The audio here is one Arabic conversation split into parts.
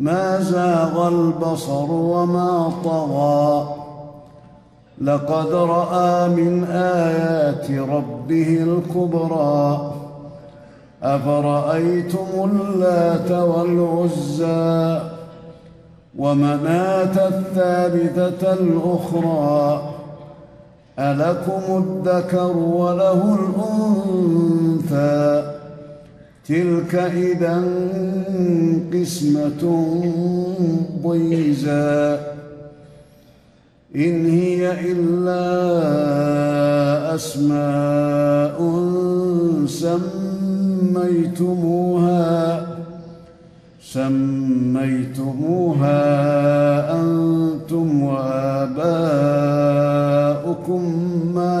ما زاغ البصر وما طغى. لقد رأى من آيات ربه الكبرى. أفرأيتم اللات والعزى ومناة الثالثه الأخرى؟ ألكم الذكر وله الأنثى. تلك إذا قسمة ضيزى. إن هي إلا أسماء سميتموها سميتموها أنتم وآباؤكم ما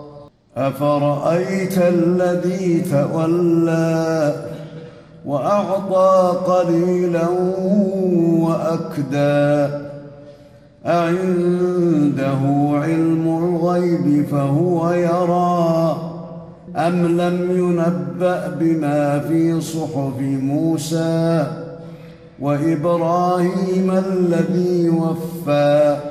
أفرأيت الذي تولى وأعطى قليلا وأكدى؟ أعنده علم الغيب فهو يرى أم لم ينبأ بما في صحف موسى وإبراهيم الذي وفى؟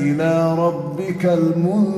إلى ربك المنتهى.